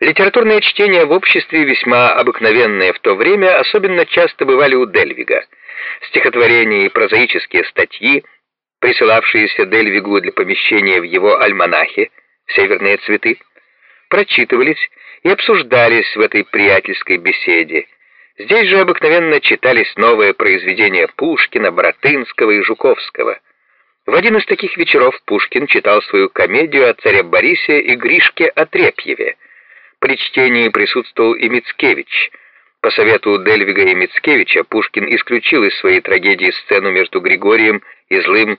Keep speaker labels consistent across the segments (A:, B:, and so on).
A: Литературные чтения в обществе, весьма обыкновенные в то время, особенно часто бывали у Дельвига. Стихотворения и прозаические статьи, присылавшиеся Дельвигу для помещения в его альманахе «Северные цветы», прочитывались и обсуждались в этой приятельской беседе. Здесь же обыкновенно читались новые произведения Пушкина, Боротынского и Жуковского. В один из таких вечеров Пушкин читал свою комедию о царе Борисе и Гришке Отрепьеве – при чтении присутствовал и Мицкевич. По совету Дельвига и Мицкевича Пушкин исключил из своей трагедии сцену между Григорием и злым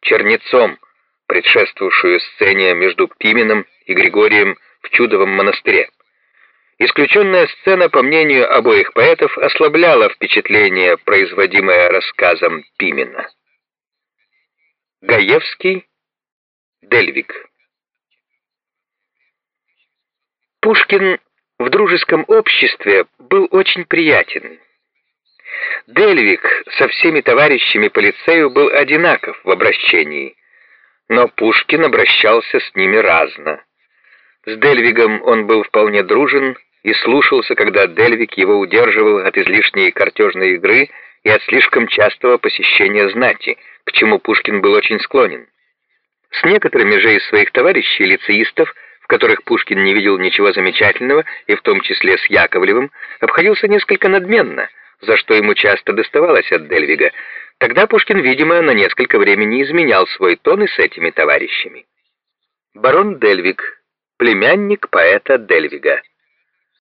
A: Чернецом, предшествовавшую сцене между Пименом и Григорием в Чудовом монастыре. Исключенная сцена, по мнению обоих поэтов, ослабляла впечатление, производимое рассказом Пимена. Гаевский, Дельвиг Пушкин в дружеском обществе был очень приятен. Дельвик со всеми товарищами по лицею был одинаков в обращении, но Пушкин обращался с ними разно. С Дельвигом он был вполне дружен и слушался, когда Дельвик его удерживал от излишней картежной игры и от слишком частого посещения знати, к чему Пушкин был очень склонен. С некоторыми же из своих товарищей лицеистов которых Пушкин не видел ничего замечательного, и в том числе с Яковлевым, обходился несколько надменно, за что ему часто доставалось от Дельвига. Тогда Пушкин, видимо, на несколько времени изменял свой тон и с этими товарищами. Барон Дельвиг, племянник поэта Дельвига.